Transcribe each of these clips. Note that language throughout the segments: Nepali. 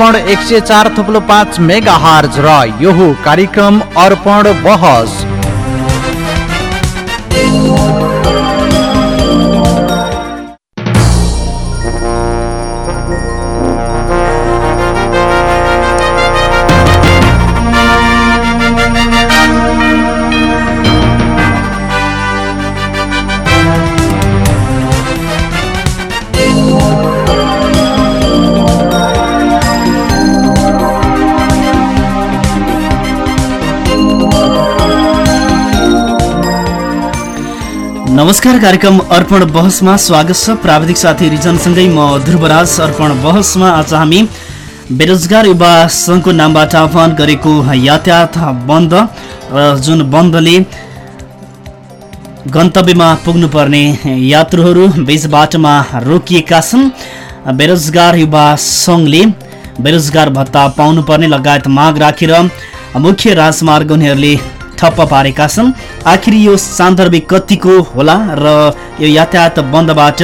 अर्पण एक सय चार थुप्लो पाँच मेगा हार्ज र यो कार्यक्रम अर्पण बहस। नमस्कार कार्यक्रम अर्पण बहसमा स्वागत छ। प्राविधिक साथी रिजनसँगै म ध्रुवराज। अर्पण बहसमा आज हामी बेरोजगार युवा सङ्घको नामबाट आह्वान गरेको यातायात बन्द र जुन बन्दले गन्तव्यमा पुग्नुपर्ने यात्रुहरू बीच बाटोमा रोकिएका छन्। बेरोजगार युवा सङ्घले बेरोजगार भत्ता पाउनुपर्ने लगायत माग राखेर मुख्य राजमार्ग उनीहरूले ठप्प पारेका छन्। आखिर यो सान्दर्भिक कतिको होला र यो यातायात बन्दबाट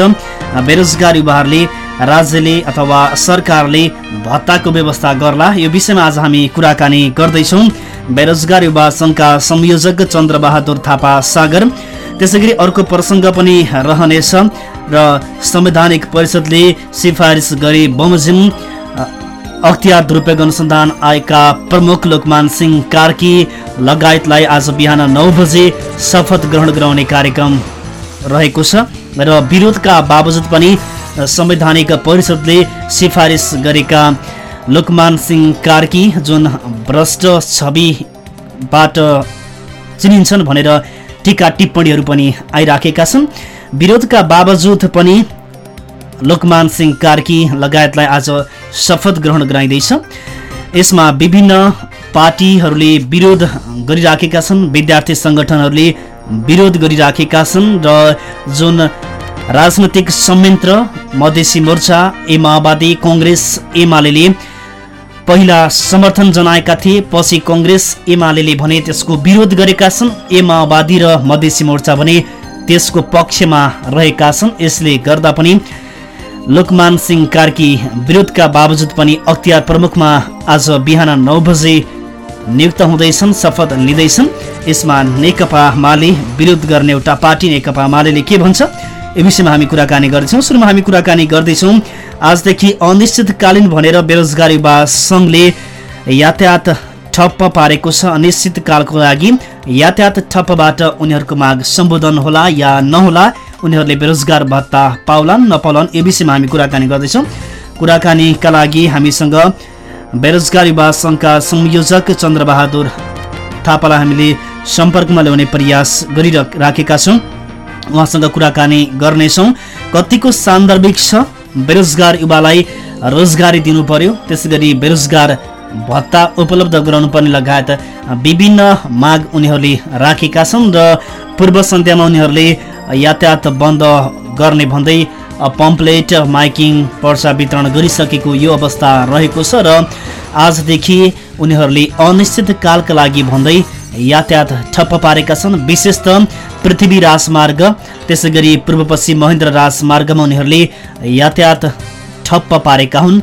बेरोजगार युवाहरूले राज्यले अथवा सरकारले भत्ताको व्यवस्था गर्ला। यो विषयमा आज हामी कुराकानी गर्दैछौँ। बेरोजगार युवा सङ्घका संयोजक चन्द्रबहादुर थापा सागर। त्यसै गरी अर्को प्रसङ्ग पनि रहनेछ र संवैधानिक परिषदले सिफारिस गरी बमोजिम अख्तियार दुरुपयोग अनुसन्धान आएका प्रमुख लोकमान सिंह कार्की लगायतलाई आज बिहान नौ बजे शपथ ग्रहण गराउने कार्यक्रम रहेको छ र विरोधका बावजुद पनि संवैधानिक परिषदले सिफारिस गरेका लोकमान सिंह कार्की जुन भ्रष्ट छविबाट चिनिन्छन् भनेर टिका टिप्पणीहरू पनि आइराखेका छन्। विरोधका बावजुद पनि लोकमान सिंह कार्की लगायतलाई आज शपथ ग्रहण गराइँदैछ। यसमा विभिन्न पार्टीहरूले विरोध गरिराखेका छन् विद्यार्थी सङ्गठनहरूले विरोध गरिराखेका छन् र जुन राजनैतिक संयन्त्र मधेसी मोर्चा ए माओवादी कङ्ग्रेस एमाले पहिला समर्थन जनाएका थिए पछि कङ्ग्रेस एमाले भने त्यसको विरोध गरेका छन् ए माओवादी र मधेसी मोर्चा भने त्यसको पक्षमा रहेका छन् यसले गर्दा पनि लोकमान सिंह कार्की विरोधका बावजुद पनि अख्तियार प्रमुखमा आज बिहान नौ बजे नियुक्त हुँदैछन् शपथ लिँदैछन्। यसमा नेकपा माले विरोध गर्ने एउटा पार्टी नेकपा माले के भन्छ? यो विषयमा हामी कुराकानी गर्दैछौँ। सुरुमा हामी कुराकानी गर्दैछौँ। आजदेखि अनिश्चितकालीन भनेर बेरोजगार युवा सङ्घले यातायात ठप्प पारेको छ। अनिश्चितकालको लागि यातायात ठप्पबाट उनीहरूको माग सम्बोधन होला या नहोला? उनीहरूले बेरोजगार भत्ता पाउलान् नपाउलान् यो विषयमा हामी कुराकानी गर्दैछौँ। कुराकानीका लागि हामीसँग बेरोजगार युवा सङ्घका संयोजक चन्द्रबहादुर थापालाई हामीले सम्पर्कमा ल्याउने प्रयास गरिराखेका छौँ। उहाँसँग कुराकानी गर्नेछौँ। कतिको सान्दर्भिक छ? बेरोजगार युवालाई रोजगारी दिनु पर्यो। त्यसै गरी बेरोजगार भत्ता उपलब्ध गराउनुपर्ने लगायत विभिन्न माग उनीहरूले राखेका छन् र पूर्व सन्ध्यामा उनीहरूले यातायात बन्द गर्ने भन्दै पम्पलेट माइकिङ पर्चा वितरण गरिसकेको यो अवस्था रहेको छ र आजदेखि उनीहरूले अनिश्चितकालका लागि भन्दै यातायात ठप्प पारेका छन्। विशेष त पृथ्वी राजमार्ग त्यसै गरी पूर्व पश्चिम महेन्द्र राजमार्गमा उनीहरूले यातायात ठप्प पारेका हुन्।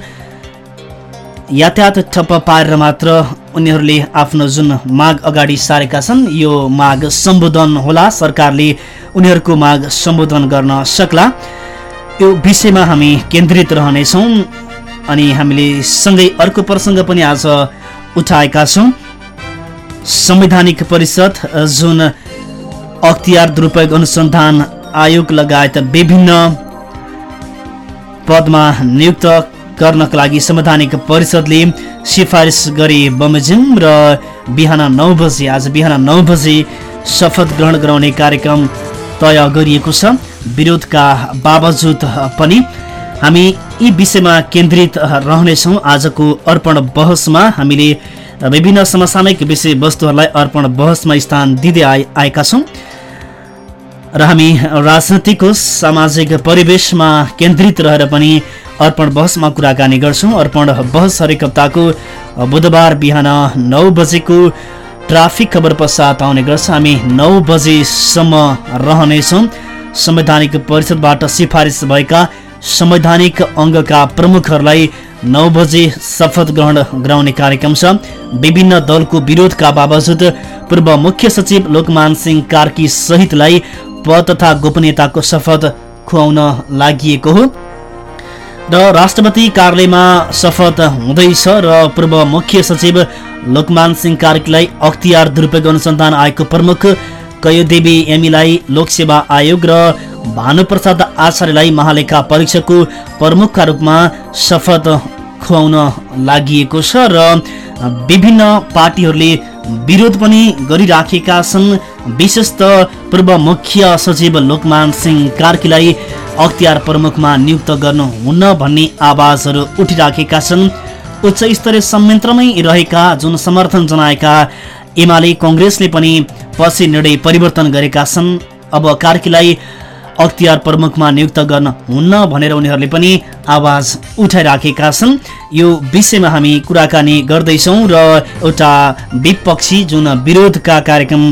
यातायात ठप्प पारेर मात्र उनीहरूले आफ्नो जुन माग अगाडि सारेका छन् यो माग सम्बोधन होला। सरकारले उनीहरूको माग सम्बोधन गर्न सक्ला। यो विषयमा हामी केन्द्रित रहनेछौँ अनि हामीले सँगै अर्को प्रसङ्ग पनि आज उठाएका छौँ। संवैधानिक परिषद जुन अख्तियार दुरुपयोग अनुसन्धान आयोग लगायत विभिन्न पदमा नियुक्त गर्नका लागि संवैधानिक परिषदले सिफारिस गरे बमोजिम र बिहान नौ बजे आज बिहान नौ बजे शपथ ग्रहण गराउने कार्यक्रम तय गरिएको छ। विरोधका बावजुद पनि हामी यी विषयमा केन्द्रित रहनेछौँ। आजको अर्पण बहसमा हामीले विभिन्न समसामयिक विषयवस्तुहरूलाई अर्पण बहसमा स्थान दिँदै आए आएका छौँ। र हामी राजनीतिको सामाजिक परिवेशमा केन्द्रित रहेर पनि अर्पण बहसमा कुराकानी गर्छौँ। अर्पण बहस हरेक हप्ताको बुधबार बिहान नौ बजेको ट्राफिक खबर पश्चात आउने गर्छ। हामी नौ बजेसम्म रहनेछौँ। संवैधानिक परिषदबाट सिफारिस भएका संवैधानिक अङ्गका प्रमुखहरूलाई नौ बजे शपथ ग्रहण गराउने कार्यक्रम छ। विभिन्न दलको विरोधका बावजुद पूर्व मुख्य सचिव लोकमान सिंह कार्की सहितलाई पद तथा गोपनीयताको शपथ खुवाउन लागि हो। र राष्ट्रपति कार्यालयमा शपथ हुँदैछ र पूर्व मुख्य सचिव लोकमान सिंह कार्कीलाई अख्तियार दुरुपयोग अनुसन्धान आयोगको प्रमुख कयोदेवी एमीलाई लोकसेवा आयोग र भानुप्रसाद आचार्यलाई महालेखा परीक्षकको प्रमुखका रूपमा शपथ खुवाउन लागि छ र विभिन्न पार्टीहरूले विरोध पनि गरिराखेका छन्। विशेष त पूर्व मुख्य सचिव लोकमान सिंह कार्कीलाई अख्तियार प्रमुखमा नियुक्त गर्नुहुन्न भन्ने आवाजहरू उठिराखेका छन्। उच्च स्तरीय संयन्त्रमै रहेका जुन समर्थन जनाएका एमाले कङ्ग्रेसले पनि पछि निर्णय परिवर्तन गरेका छन्। अब कार्कीलाई अख्तियार प्रमुखमा नियुक्त गर्न हुन्न भनेर उनीहरूले पनि आवाज उठाइराखेका छन्। यो विषयमा हामी कुराकानी गर्दैछौँ र एउटा विपक्षी जुन विरोधका कार्यक्रम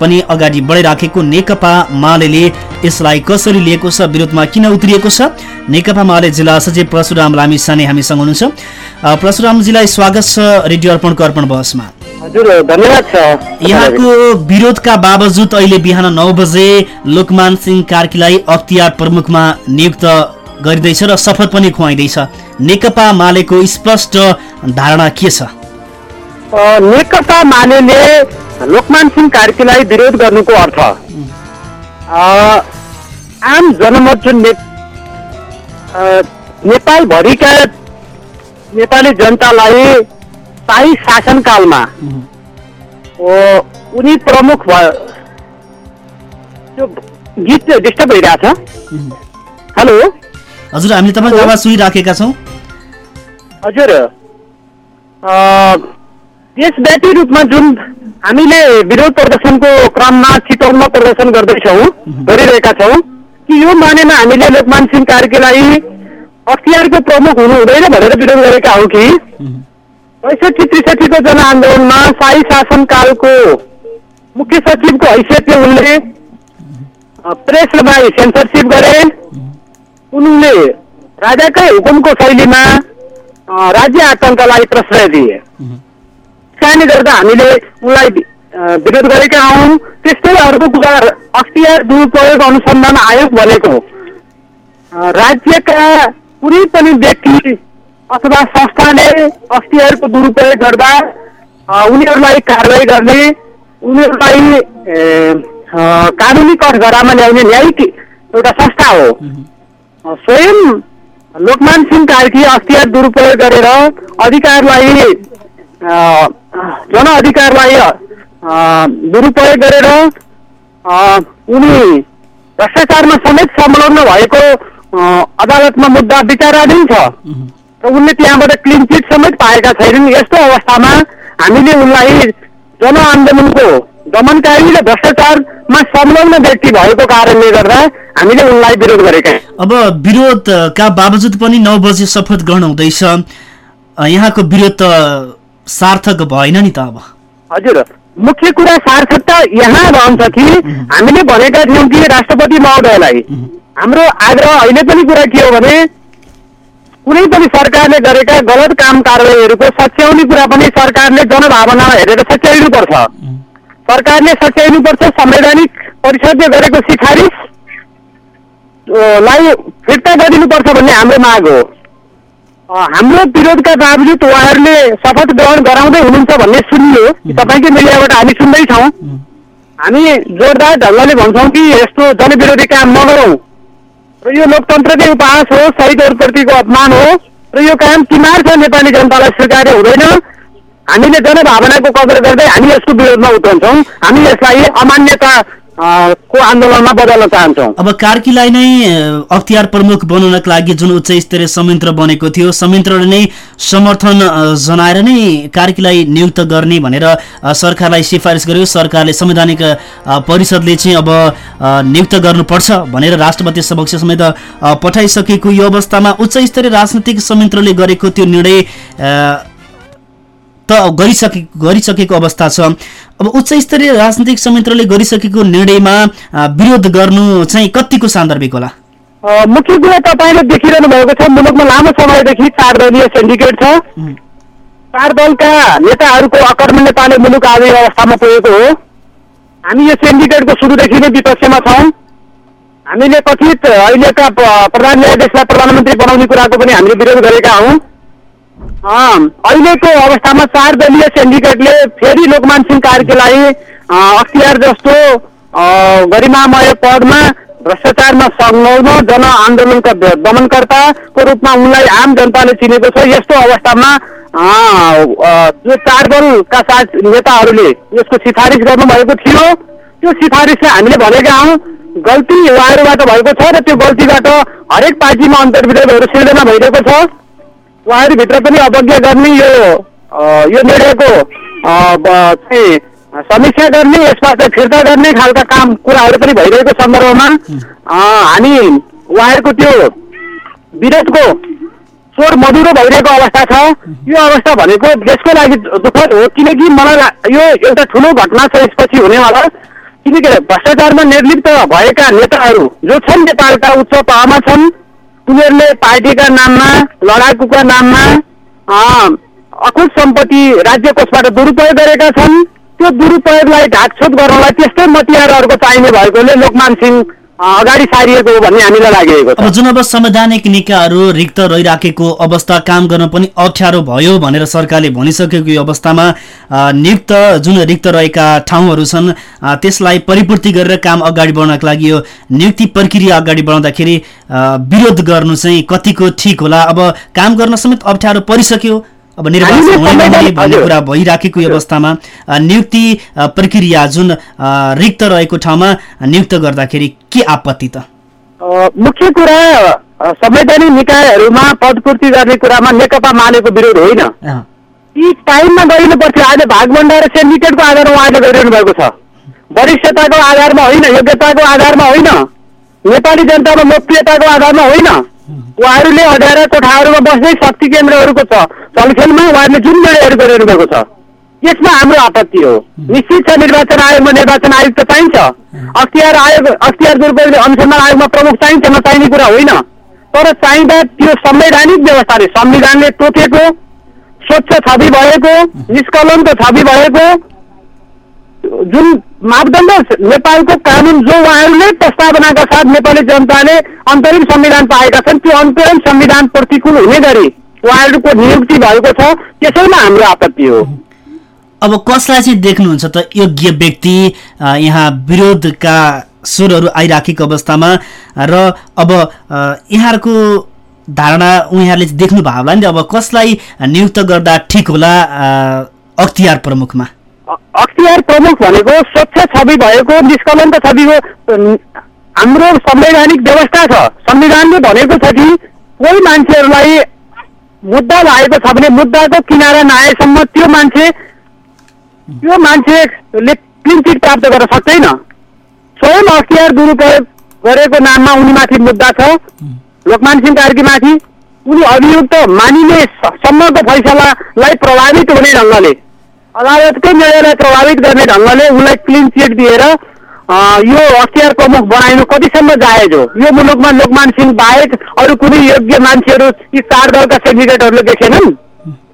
पनि अगाडि बढाइराखेको नेकपा माले यसलाई कसरी लिएको छ विरोधमा किन उत्रिएको छ? नेकपा माले जिल्ला सचिव परशुराम लामिसाने हामीसँग हुनुहुन्छ। परशुरामजीलाई स्वागत छ रेडियो अर्पणको अर्पण छ यहाँको विरोधका बावजुद अहिले बिहान नौ बजे लोकमान सिंह कार्कीलाई अख्तियार प्रमुखमा नियुक्त गरिँदैछ र शपथ पनि खुवाइँदैछ। नेकपा मालेको स्पष्ट धारणा के छ? नेकपा माले लोकमान सिंह कार्कीलाई विरोध गर्नुको अर्थ आम जनमत जुन ने, नेपालभरिका नेपाली जनतालाई शाही शासनकालमा उनी प्रमुख भयो त्यो गीत डिस्टर्ब भइरहेछ। हेलो? हजुर हामीले तपाईँको आवाज सुनिराखेका छौँ। हजुर। देशव्यापी रूपमा जुन हामीले विरोध प्रदर्शनको क्रममा चितवनमा प्रदर्शन गर्दैछौँ गरिरहेका छौँ कि यो मानेमा हामीले लोकमान सिंह कार्कीलाई अख्तियारको प्रमुख हुनु हुँदैन भनेर विरोध गरेका हौ कि? पैँसठी त्रिसठीको जनआन्दोलनमा शाही शासनकालको मुख्य सचिवको हैसियतले उनले प्रेसलाई सेन्सरसिप गरे। उनले राजाकै हुकुमको शैलीमा राज्य आतङ्कलाई प्रश्रय दिए। त्यसकारणले गर्दा हामीले उनलाई विरोध गरेका हौँ। त्यस्तै अर्को कुरा अख्तियार दुरुपयोग अनुसन्धान आयोग भनेको राज्यका कुनै पनि व्यक्ति अथवा संस्थाले अख्तियारको दुरुपयोग गर्दा उनीहरूलाई कारवाही गर्ने उनीहरूलाई कानुनी कठघरामा ल्याउने न्यायिक एउटा संस्था हो। स्वयं लोकमान सिंह कार्की अख्तियार दुरुपयोग गरेर अधिकारलाई जनअधिकारलाई दुरुपयोग गरेर उनी भ्रष्टाचारमा समेत संलग्न भएको अदालतमा मुद्दा विचाराधीन छ। उनले त्यहाँबाट क्लिन चिट समेत पाएका छैनन्। यस्तो अवस्थामा हामीले उनलाई जनआन्दोलनको दमनकारी र भ्रष्टाचारमा संलग्न व्यक्ति भएको कारणले गर्दा हामीले उनलाई विरोध गरेका अब विरोधका बावजुद पनि नौ बजे शपथ ग्रहण हुँदैछ। यहाँको विरोध त सार्थक भएन नि त अब। हजुर मुख्य कुरा सार्थकता यहाँ रहन्छ कि हामीले भनेका थियौँ कि राष्ट्रपति महोदयलाई। हाम्रो आग्रह अहिले पनि कुरा के हो भने कुनै पनि सरकारले गरेका गलत काम कारवाहीहरूको सच्याउने कुरा पनि सरकारले जनभावना हेरेर सच्याइनुपर्छ। सरकारले सच्याइनुपर्छ संवैधानिक परिषदले गरेको सिफारिस लाई फिर्ता गरिदिनुपर्छ भन्ने हाम्रो माग हो। हाम्रो विरोधका बावजुद उहाँहरूले शपथ ग्रहण गराउँदै हुनुहुन्छ भन्ने सुनियो तपाईँकै मिडियाबाट हामी सुन्दैछौँ। हामी जोरदार ढङ्गले भन्छौँ कि यस्तो जनविरोधी काम नगरौँ। र यो लोकतन्त्रकै उपहास हो शहीदहरूप्रतिको अपमान हो र यो काम किमार छ नेपाली जनतालाई स्वीकार्य हुँदैन। हामीले जनभावनाको कदर गर्दै हामी यसको विरोधमा उत्रन्छौँ हामी यसलाई अमान्यता को आन्दोलनमा बदल्न चाहन्छौँ अब कार्कीलाई नै अख्तियार प्रमुख बनाउनका लागि जुन उच्च स्तरीय संयन्त्र बनेको थियो संयन्त्रले नै समर्थन जनाएर नै कार्कीलाई नियुक्त गर्ने भनेर सरकारलाई सिफारिस गर्यो। सरकारले संवैधानिक परिषदले चाहिँ अब नियुक्त गर्नुपर्छ भनेर राष्ट्रपति समक्ष समेत पठाइसकेको यो अवस्थामा उच्च स्तरीय राजनैतिक संयन्त्रले गरेको त्यो निर्णय त गरिसके गरिसकेको अवस्था छ। अब उच्च स्तरीय राजनीतिक संयन्त्रले गरिसकेको निर्णयमा विरोध गर्नु चाहिँ कतिको सान्दर्भिक होला? मुख्य कुरा तपाईँले देखिरहनु भएको छ मुलुकमा लामो समयदेखि चार दलीय सिन्डिकेट छ। चार दलका नेताहरूको अकर्मण्य पाले मुलुक आदि अवस्थामा पुगेको हो। हामी यो सिन्डिकेटको सुरुदेखि नै विपक्षमा छौँ। हामीले कथित अहिलेका प्रधान न्यायाधीशलाई प्रधानमन्त्री बनाउने कुराको पनि हामीले विरोध गरेका हौँ। अहिलेको अवस्थामा चार दलीय सिन्डिकेटले फेरि लोकमान सिंह कार्कीलाई अख्तियार जस्तो गरिमामय पदमा भ्रष्टाचारमा संलग्न जनआन्दोलनका दमनकर्ताको रूपमा उनलाई आम जनताले चिनेको छ यस्तो अवस्थामा यो चार दलका साथ नेताहरूले यसको सिफारिस गर्नुभएको थियो। त्यो सिफारिसलाई हामीले भनेका हौँ गल्ती उहाँहरूबाट भएको छ र त्यो गल्तीबाट हरेक पार्टीमा अन्तर्विरोधहरू सिर्जना भइरहेको छ। उहाँहरूभित्र पनि अवज्ञा गर्ने यो यो निर्णयको चाहिँ समीक्षा गर्ने यसबाट फिर्ता गर्ने खालका काम कुराहरू पनि भइरहेको सन्दर्भमा हामी उहाँहरूको त्यो विरोधको स्वर मधुरो भइरहेको अवस्था छ। यो अवस्था भनेको देशको लागि दुःखद हो किनकि मलाई यो एउटा ठुलो घटना छ यसपछि हुनेवाला। किनकि भ्रष्टाचारमा निर्लिप्त भएका नेताहरू जो छन् नेपालका उच्च तहमा छन् उनीहरूले पार्टीका नाममा लडाकुका नाममा अ, अकुत सम्पत्ति राज्य कोषबाट दुरुपयोग गरेका छन्। त्यो दुरुपयोगलाई ढाकछोप गर्नलाई त्यस्तै मतियारहरूको चाहिने भएकोले लोकमान सिंह अगाडि सारिएको भन्ने हामीलाई लागेको छ। जुन अब संवैधानिक निकायहरू रिक्त रहिराखेको अवस्था काम गर्न पनि अप्ठ्यारो भयो भनेर सरकारले भनिसकेको यो अवस्थामा नियुक्त जुन रिक्त रहेका ठाउँहरू छन् त्यसलाई परिपूर्ति गरेर काम अगाडि बढ्नको लागि यो नियुक्ति प्रक्रिया अगाडि बढाउँदाखेरि विरोध गर्नु चाहिँ कतिको ठिक होला? अब काम गर्न समेत अप्ठ्यारो परिसक्यो। अब निर्वाचन हुने नहुने भन्ने। कुरा भइराखेको अवस्थामा नियुक्ति प्रक्रिया जुन रिक्त रहेको ठाउँमा नियुक्त गर्दाखेरि के आपत्ति त? मुख्य कुरा संवैधानिक निकायहरूमा पदपूर्ति गर्ने कुरामा नेकपा मालेको विरोध होइन। यी टाइममा गरिनु पर्थ्यो आज भागभण्डा र सिन्डिकेटको आधारमा उहाँले गरिरहनु भएको छ। वरिष्ठताको आधारमा होइन योग्यताको आधारमा होइन। नेपाली जनतामा लोकप्रियताको आधारमा होइन। उहाँहरूले अँध्यारा कोठाहरूमा बस्दै शक्ति केन्द्रहरूको छ। चलखेलमा उहाँहरूले जुन निर्णयहरू गरिरहनु भएको छ। यसमा हाम्रो आपत्ति हो। निश्चित छ निर्वाचन आयोगमा निर्वाचन आयोग त चाहिन्छ। अख्तियार आयोग अख्तियार दुरुपयोग अनुसन्धान आयोगमा प्रमुख चाहिन्छ नचाहिने कुरा होइन। तर चाहिँदा त्यो संवैधानिक व्यवस्थाले संविधानले तोकेको स्वच्छ छवि भएको निष्कलङ्क छवि भएको जुन मापदण्ड नेपालको कानुन जो उहाँहरूले प्रस्तावनाका साथ नेपाली जनताले अन्तरिम संविधान पाएका छन् त्यो अन्तरिम संविधान प्रतिकूल हुने गरी उहाँहरूको नियुक्ति भएको छ त्यसैमा हाम्रो आपत्ति हो। अब कसलाई चाहिँ देख्नुहुन्छ त योग्य व्यक्ति यहाँ विरोधका स्वरहरू आइराखेको अवस्थामा? र अब यहाँहरूको धारणा उहाँहरूले चाहिँ देख्नु भयो होला नि अब कसलाई नियुक्त गर्दा ठिक होला अख्तियार प्रमुखमा? अख्तियार प्रमुख भनेको स्वच्छ छवि भएको निष्कलङ्क छविको हाम्रो संवैधानिक व्यवस्था छ। संविधानले भनेको छ कि कोही मान्छेहरूलाई मुद्दा लागेको छ भने मुद्दाको किनारा नआएसम्म त्यो मान्छे त्यो मान्छेले चिट प्राप्त गर्न सक्दैन। स्वयं अख्तियार दुरुपयोग गरेको नाममा उनीमाथि मुद्दा छ। लोकमान सिंह कार्कीमाथि उनी अभियुक्त मानिने सम्मको फैसलालाई प्रभावित हुने ढङ्गले। अदालतकै निर्णयलाई प्रभावित गर्ने ढङ्गले उनलाई क्लिन चिट दिएर यो अख्तियार प्रमुख बनाइनु कतिसम्म जायज हो? यो मुलुकमा लोकमान सिंह बाहेक अरू कुनै योग्य मान्छेहरू यी चार दलका सेन्डिकेटहरूले देखेनन्?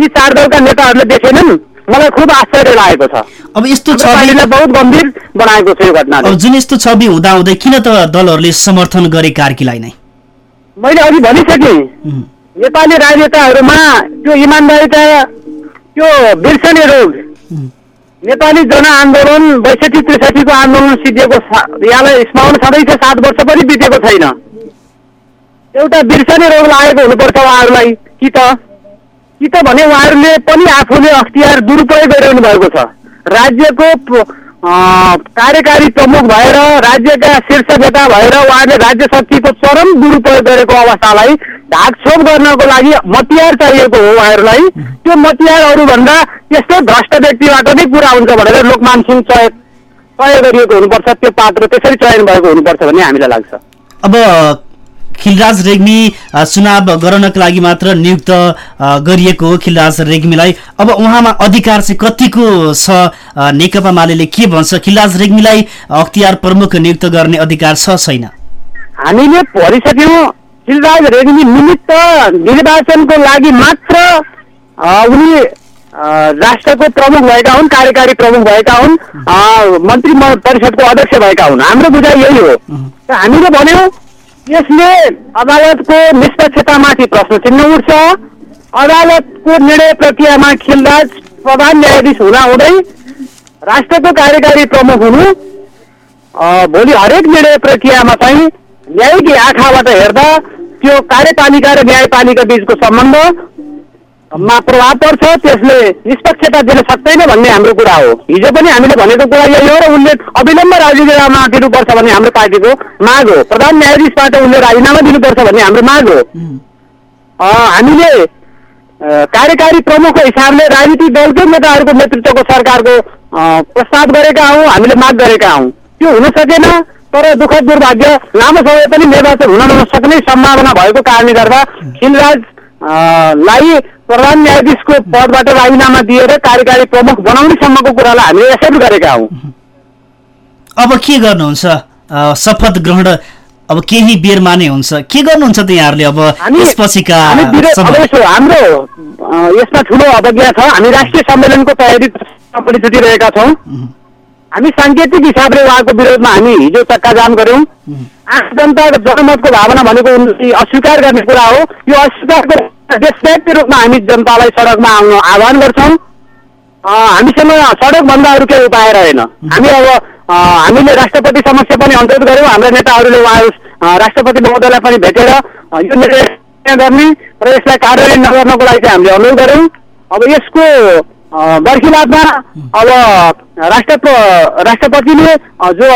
यी चार दलका नेताहरूले देखेनन्? मलाई खुब आश्चर्य लागेको छ। अब यस्तो बहुत गम्भीर बनाएको छ यो घटनाले। अब जुन यस्तो छवि हुँदाहुँदै किन त दलहरूले समर्थन गरे कार्कीलाई नै? मैले अघि भनिसकेँ। नेपाली राजनेताहरूमा त्यो इमान्दारिता त्यो बिर्सने रोग नेपाली जनआन्दोलन बैसठी त्रिसठीको आन्दोलन सिद्धिएको यहाँलाई स्मरण छँदैछ सात वर्ष पनि बितेको छैन। एउटा बिर्सने रोग लागेको हुनुपर्छ उहाँहरूलाई। कि त? कि त भने उहाँहरूले पनि आफूले अख्तियार दुरुपयोग गरिरहनु भएको छ। राज्यको कार्यकारी प्रमुख भएर राज्यका शीर्ष नेता भएर उहाँले राज्य शक्तिको चरम दुरुपयोग गरेको अवस्थालाई ढाकछोप गर्नको लागि मतियार चाहिएको हो उहाँहरूलाई। त्यो मतियार अरूभन्दा त्यस्तै भ्रष्ट व्यक्तिबाट नै पुरा हुन्छ भनेर लोकमान सिंह चय तय गरिएको हुनुपर्छ त्यो पात्र त्यसरी चयन भएको हुनुपर्छ भन्ने हामीलाई लाग्छ। अब खिलराज रेग्मी चुनाव गराउनका लागि मात्र नियुक्त गरिएको हो खिलराज रेग्मीलाई। अब उहाँमा अधिकार चाहिँ कतिको छ? नेकपा माले के भन्छ? खिलराज रेग्मीलाई अख्तियार प्रमुख नियुक्त गर्ने अधिकार छ छैन? हामीले भरिसक्यौँ शिवराज रेग्मी निमित्त निर्वाचनको लागि मात्र उनी राष्ट्रको प्रमुख भएका हुन् कार्यकारी प्रमुख भएका हुन् मन्त्री परिषदको अध्यक्ष भएका हुन्। हाम्रो बुझाइ यही हो। हामीले भन्यौँ यसले अदालतको निष्पक्षतामाथि प्रश्न चिन्ह उठ्छ। अदालतको निर्णय प्रक्रियामा खिलराज प्रधान न्यायाधीश हुँदा हुँदै राष्ट्रको कार्यकारी प्रमुख हुनु भोलि हरेक निर्णय प्रक्रियामा चाहिँ न्यायिक आँखाबाट हेर्दा त्यो कार्यपालिका र न्यायपालिका बिचको सम्बन्धमा प्रभाव पर्छ त्यसले निष्पक्षता दिन सक्दैन भन्ने हाम्रो कुरा हो। हिजो पनि हामीले भनेको कुरा यही हो र उनले अविलम्ब राजीनामा दिनुपर्छ भन्ने हाम्रो पार्टीको माग हो। प्रधान न्यायाधीशबाट उनले राजीनामा दिनुपर्छ भन्ने हाम्रो माग हो। हामीले कार्यकारी प्रमुखको हिसाबले राजनीतिक दलकै नेताहरूको नेतृत्वको सरकारको प्रस्ताव गरेका हौँ हामीले माग गरेका हौँ। त्यो हुन सकेन तर दुःखद दुर्भाग्य लामो समय पनि निर्वाचन हुन नसक्ने सम्भावना भएको कारणले गर्दा खिलराज लाई प्रधान न्यायाधीशको पदबाट राजीनामा दिएर कार्यकारी प्रमुख बनाउनेसम्मको कुरालाई हामीले एक्सेप्ट गरेका हौँ। अब के गर्नुहुन्छ? शपथ ग्रहण अब केही बेरमा नै हुन्छ। के गर्नुहुन्छ त यहाँहरूले अब यसपछिका हाम्रो यसमा ठुलो अवज्ञा छ। हामी राष्ट्रिय सम्मेलनको तयारी पनि छुटिरहेका छौँ हामी साङ्केतिक हिसाबले उहाँको विरोधमा हामी हिजो चक्का जाम गऱ्यौँ आम जनताको जनमतको भावना भनेको अस्वीकार गर्ने कुरा हो। यो अस्वीकारको देशव्यापी रूपमा हामी जनतालाई सडकमा आउन आह्वान गर्छौँ। हामीसँग सडकभन्दा अरू केही उपाय रहेन। हामी अब हामीले राष्ट्रपति समक्ष पनि अनुरोध गऱ्यौँ। हाम्रा नेताहरूले अ, राष्ट्रपति महोदयलाई पनि भेटेर यो निर्णय गर्ने र यसलाई कार्यान्वयन नगर्नको लागि चाहिँ हामीले अनुरोध गऱ्यौँ। अब यसको बर्खिलापमा अब राष्ट्र राष्ट्रपतिले जो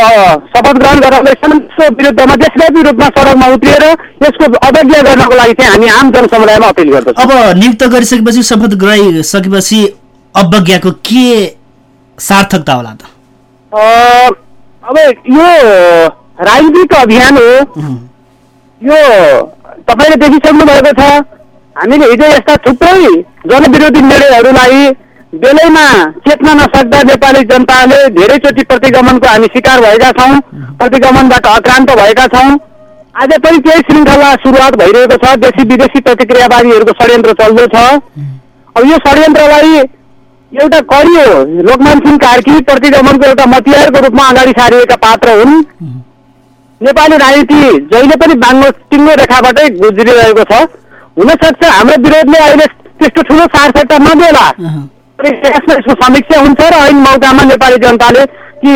शपथ ग्रहण गराउँदैछन् त्यसको विरुद्धमा देशव्यापी रूपमा सडकमा उत्रिएर यसको अवज्ञा गर्नको लागि चाहिँ हामी आम जनसमुदायमा अपिल गर्दछौँ। अब नियुक्त गरिसकेपछि शपथ गराइसकेपछि अवज्ञाको के सार्थकता होला त? अब यो राजनीतिक अभियान हो। यो तपाईँले देखिसक्नु भएको छ हामीले हिजो यस्ता थुप्रै जनविरोधी निर्णयहरूलाई बेलैमा चेत्न नसक्दा नेपाली जनताले धेरैचोटि प्रतिगमनको हामी शिकार भएका छौँ प्रतिगमनबाट आक्रान्त भएका छौँ। आज पनि त्यही श्रृङ्खला सुरुवात भइरहेको छ देशी विदेशी प्रतिक्रियावादीहरूको षड्यन्त्र चल्दैछ अब यो षड्यन्त्रलाई एउटा कडी हो लोकमान सिंह कार्की प्रतिगमनको एउटा मतियारको रूपमा अगाडि सारिएका पात्र हुन्। नेपाली राजनीति जहिले पनि बाङ्गो टिङ्गो रेखाबाटै गुज्रिरहेको छ। हुनसक्छ हाम्रो विरोधले अहिले त्यस्तो ठुलो सार्थकता नदेला। अहँ। तर यसमा यसको समीक्षा हुन्छ र ऐन मौकामा नेपाली जनताले ती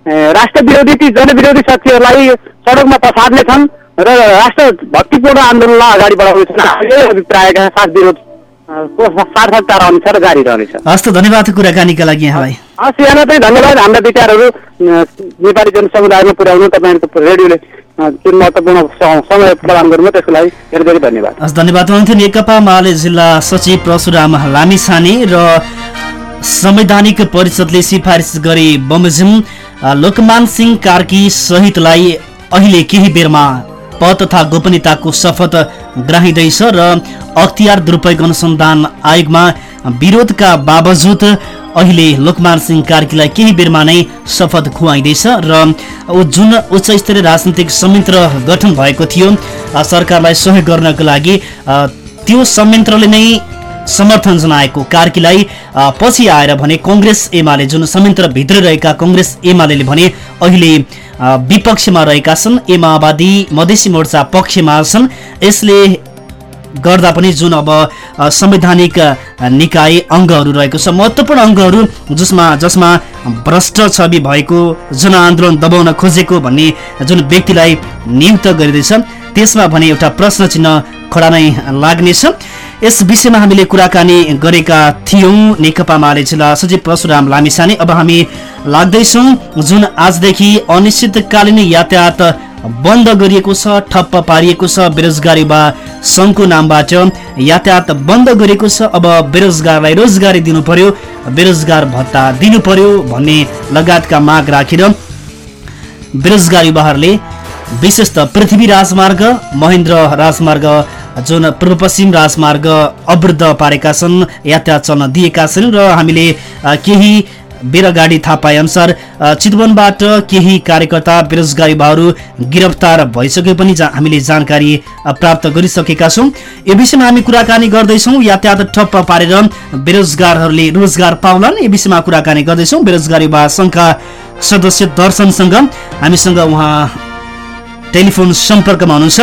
ए, राष्ट्र विरोधी ती जनविरोधी शक्तिहरूलाई सडकमा पसार्नेछन् र राष्ट्र भक्तिपूर्ण आन्दोलनलाई अगाडि बढाउनेछन् यही अभिप्रायका साथ विरोध अ, को सार्थकता रहनेछ र जारी रहनेछ। हस् त धन्यवाद कुराकानीका लागि यहाँलाई। हस् यहाँलाई पनि धन्यवाद। हाम्रा विचारहरू नेपाली जनसमुदायमा पुर्याउनु तपाईँहरूको रेडियोले जुन महत्त्वपूर्ण समय प्रदान गर्नु त्यसको लागि धेरै धेरै धन्यवाद। हस् धन्यवाद हुनुहुन्थ्यो। नेकपा माले जिल्ला सचिव परशुराम लामिछाने र संवैधानिक परिषदले सिफारिस गरे बमोजिम लोकमान सिंह कार्की सहितलाई अहिले केही बेरमा पद तथा गोपनीयताको शपथ ग्राहिँदैछ र अख्तियार दुरुपयोग अनुसन्धान आयोगमा विरोधका बावजुद अहिले लोकमान सिंह कार्कीलाई केही बेरमा नै शपथ खुवाइँदैछ र जुन उच्च स्तरीय राजनीतिक संयन्त्र गठन भएको थियो सरकारलाई सहयोग गर्नको लागि त्यो संयन्त्रले नै समर्थन जनाएको कार्कीलाई पछि आएर भने कङ्ग्रेस एमाले जुन संयन्त्रभित्र रहेका कङ्ग्रेस एमाले भने अहिले विपक्षमा रहेका छन् ए माओवादी मधेसी मोर्चा पक्षमा छन्। यसले गर्दा पनि जुन अब संवैधानिक निकाय अङ्गहरू रहेको छ महत्त्वपूर्ण अङ्गहरू जसमा जसमा भ्रष्ट छवि भएको जनआन्दोलन दबाउन खोजेको भन्ने जुन व्यक्तिलाई नियुक्त गरिँदैछ त्यसमा भने एउटा प्रश्न चिन्ह खडा नै लाग्नेछ। यस विषयमा हामीले कुराकानी गरेका थियौँ। नेकपा माले जिल्ला सचिव परशुराम लामिसाने। अब हामी लाग्दैछौँ जुन आजदेखि अनिश्चितकालीन यातायात बन्द गरिएको छ ठप्प पारिएको छ बेरोजगारी वा सङ्घको नामबाट यातायात बन्द गरिएको छ अब बेरोजगारलाई रोजगारी दिनु पर्यो बेरोजगार भत्ता दिनु पर्यो भन्ने लगायतका माग राखेर बेरोजगार युवाहरूले विशेष त पृथ्वी राजमार्ग महेन्द्र राजमार्ग जुन पूर्व पश्चिम राजमार्ग अवरुद्ध पारेका छन् यातायात चल्न दिएका छन् र हामीले केही बेर अगाडि थाहा पाए अनुसार अ, चितवनबाट केही कार्यकर्ता बेरोजगार युवाहरू गिरफ्तार भइसके पनि जा- हामीले जानकारी प्राप्त गरिसकेका छौँ। यो विषयमा हामी कुराकानी गर्दैछौँ। यातायात ठप्प पारेर बेरोजगारहरूले रोजगार पाउलान्। यो विषयमा कुराकानी गर्दैछौँ। बेरोजगार युवा सङ्घका सदस्य दर्शनसँग हामीसँग उहाँ टेलिफोन सम्पर्कमा हुनुहुन्छ।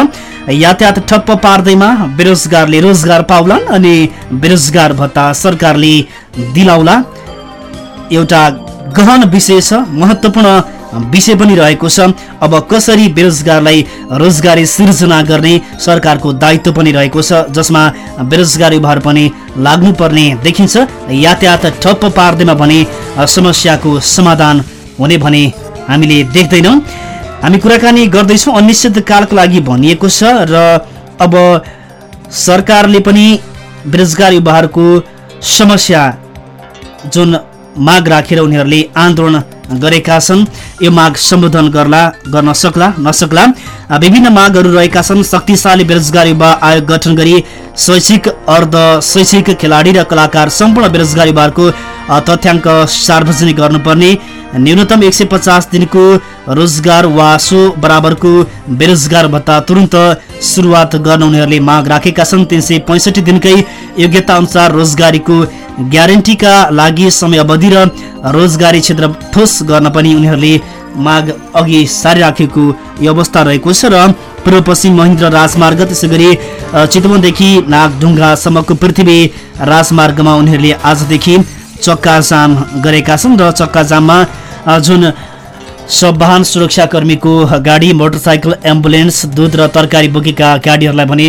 यातायात ठप्प पार्दैमा बेरोजगारले रोजगार पाउलान् अनि बेरोजगार भत्ता सरकारले दिलाउला। एउटा गहन विषय छ महत्त्वपूर्ण विषय पनि रहेको छ। अब कसरी बेरोजगारलाई रोजगारी सिर्जना गर्ने सरकारको दायित्व पनि रहेको छ जसमा बेरोजगार युवाहरू पनि लाग्नुपर्ने देखिन्छ। यातायात ठप्प पार्दैमा भने समस्याको समाधान हुने भने हामीले देख्दैनौँ। हामी कुराकानी गर्दैछौँ। अनिश्चितकालको लागि भनिएको छ र अब सरकारले पनि बेरोजगार युवाहरूको समस्या जुन माग राखेर उनीहरूले आन्दोलन गरेका छन् यो माग सम्बोधन गर्ला गर्न सक्ला नसक्ला। विभिन्न मागहरू रहेका छन्। शक्तिशाली बेरोजगार युवा आयोग गठन गरी शैक्षिक अर्ध शैक्षिक खेलाडी र कलाकार सम्पूर्ण बेरोजगार युवाहरूको तथ्याङ्क सार्वजनिक गर्नुपर्ने न्यूनतम एक सय पचास दिनको रोजगार वा सो बराबरको बेरोजगार भत्ता तुरन्त सुरुवात गर्न उनीहरूले माग राखेका छन्। तिन सय पैँसठी दिनकै योग्यता अनुसार रोजगारीको ग्यारेन्टीका लागि समय अवधि र रोजगारी क्षेत्र ठोस गर्न पनि उनीहरूले माग अघि सारिराखेको यो अवस्था रहेको छ र पूर्व पश्चिम महेन्द्र राजमार्ग त्यसै गरी चितवनदेखि नागढुङ्गासम्मको पृथ्वी राजमार्गमा उनीहरूले आजदेखि चक्का जाम गरेका छन् र चक्का जाममा अ, जुन सब वाहन सुरक्षाकर्मीको गाडी मोटरसाइकल एम्बुलेन्स दुध र तरकारी बोकेका गाडीहरूलाई भने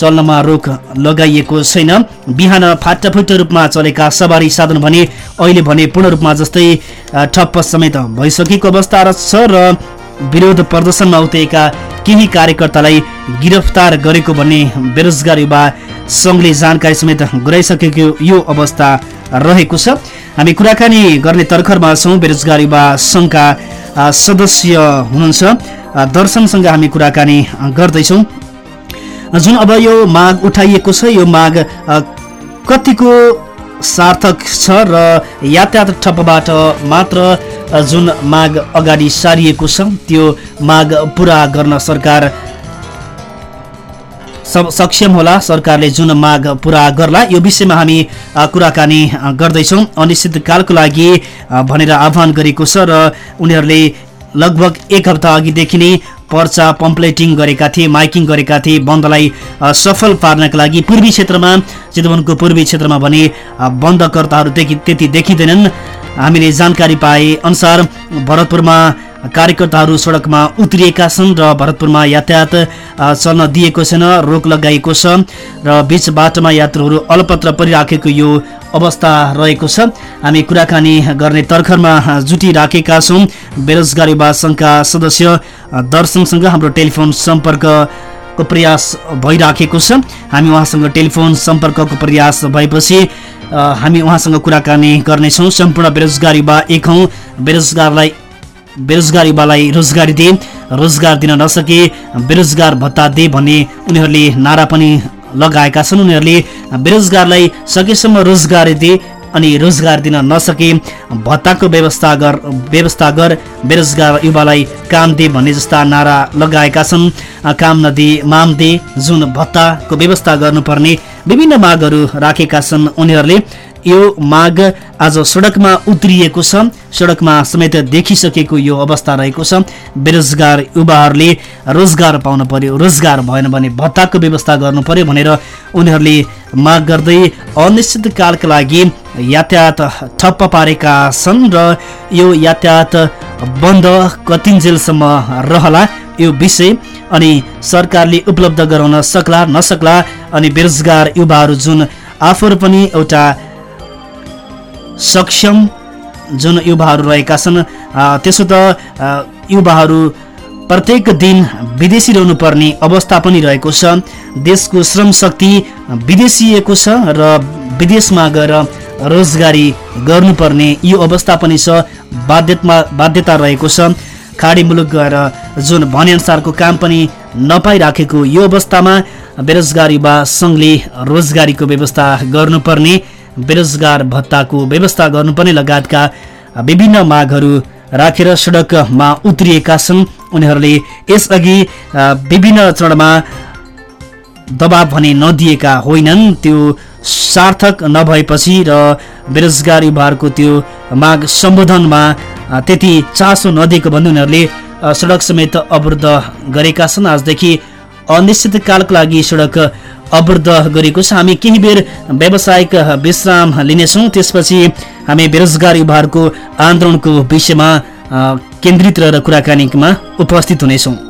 चल्नमा रोक लगाइएको छैन। बिहान फाटाफुट्ट रूपमा चलेका सवारी साधन भने अहिले भने पूर्ण रूपमा जस्तै ठप्प समेत भइसकेको अवस्था छ र विरोध प्रदर्शनमा उत्रिएका केही कार्यकर्तालाई गिरफ्तार गरेको भन्ने बेरोजगार युवा सङ्घले जानकारी समेत गराइसकेको यो अवस्था रहेको छ। हामी कुराकानी गर्ने तर्खरमा छौँ। बेरोजगार युवा सङ्घका सदस्य हुनुहुन्छ। दर्शनसँग हामी कुराकानी गर्दैछौँ। जुन अब यो माग उठाइएको छ यो माग कतिको सार्थक छ र यातायात ठप्पबाट मात्र जुन माग अगाडि सारिएको छ त्यो माग पुरा गर्न सरकार सक्षम होला। सरकारले जुन माग पुरा गर्ला यो विषयमा हामी कुराकानी गर्दैछौँ। अनिश्चितकालको लागि भनेर आह्वान गरेको छ र उनीहरूले लगभग एक हप्ता अघिदेखि नै पर्चा पम्पलेटिङ गरेका थिए माइकिङ गरेका थिए। बन्दलाई सफल पार्नका लागि पूर्वी क्षेत्रमा चितवनको पूर्वी क्षेत्रमा भने बन्दकर्ताहरू त्यति देखिँदैनन्। हामीले जानकारी पाए अनुसार भरतपुरमा कार्यकर्ताहरू सडकमा उत्रिएका छन् र भरतपुरमा यातायात चल्न दिएको छैन रोक लगाइएको छ र बीच बाटोमा यात्रुहरू अलपत्र परिराखेको यो अवस्था रहेको छ। हामी कुराकानी गर्ने तर्खरमा जुटिराखेका छौँ। बेरोजगार सङ्घका सदस्य दर्शनसँग हाम्रो टेलिफोन सम्पर्कको प्रयास भइराखेको छ। हामी उहाँसँग टेलिफोन सम्पर्कको प्रयास भएपछि हामी उहाँसँग कुराकानी गर्नेछौँ। सम्पूर्ण बेरोजगार युवा एक हौँ। बेरोजगारलाई बेरोजगार युवालाई रोजगारी दे। रोजगार दिन नसके बेरोजगार भत्ता दे भन्ने उनीहरूले नारा पनि लगाएका छन्। उनीहरूले बेरोजगारलाई सकेसम्म रोजगारी दे अनि रोजगार दिन नसके। भत्ताको व्यवस्था गर व्यवस्था गर बेरोजगार युवालाई काम दे भन्ने जस्ता नारा लगाएका छन्। काम नदे माम दे जुन भत्ताको व्यवस्था गर्नुपर्ने विभिन्न मागहरू राखेका छन्। उनीहरूले यो माग आज सडकमा उत्रिएको छ। सडकमा समेत देखिसकेको यो अवस्था रहेको छ। बेरोजगार युवाहरूले रोजगार पाउन पर्यो रोजगार भएन भने भत्ताको व्यवस्था गर्नु पर्यो भनेर उनीहरूले माग गर्दै अनिश्चितकालका लागि यातायात ठप्प पारेका छन् र यो यातायात बन्द कतिन्जेलसम्म रहला यो विषय। अनि सरकारले उपलब्ध गराउन सक्ला नसक्ला अनि बेरोजगार युवाहरू जुन आफूहरू पनि एउटा सक्षम जुन युवाहरू रहेका छन् त्यसो त युवाहरू प्रत्येक दिन विदेशी रहनु पर्ने अवस्था पनि रहेको छ। देशको श्रम शक्ति विदेशिएको छ र विदेशमा गएर रोजगारी गर्नुपर्ने यो अवस्था पनि छ बाध्यता बाध्यता रहेको छ। खाडी मुलुक गएर जुन भनेअनुसारको काम पनि नपाइराखेको यो अवस्थामा बेरोजगार युवा सङ्घले रोजगारीको व्यवस्था गर्नुपर्ने बेरोजगार भत्ताको व्यवस्था गर्नुपर्ने लगायतका विभिन्न मागहरू राखेर सडकमा उत्रिएका छन्। उनीहरूले यसअघि विभिन्न चरणमा दबाब भने नदिएका होइनन्। त्यो सार्थक नभएपछि र बेरोजगार युवाहरूको त्यो माग सम्बोधनमा त्यति चासो नदिएको भन्दै उनीहरूले सडक समेत अवरुद्ध गरेका छन्। आजदेखि अनिश्चितकालको लागि सडक अवरुद्ध गरेको छ। हामी केही बेर व्यावसायिक विश्राम लिनेछौँ। त्यसपछि हामी बेरोजगार युवाहरूको आन्दोलनको विषयमा केन्द्रित रहेर कुराकानीमा उपस्थित हुनेछौँ।